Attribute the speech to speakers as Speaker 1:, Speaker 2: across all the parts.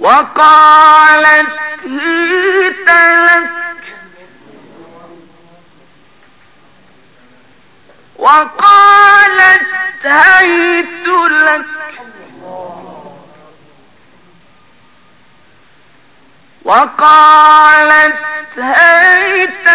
Speaker 1: وقالت هيت لك وقالت هيت لك وقالت هيت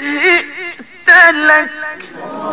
Speaker 1: هئت لك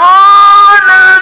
Speaker 1: قال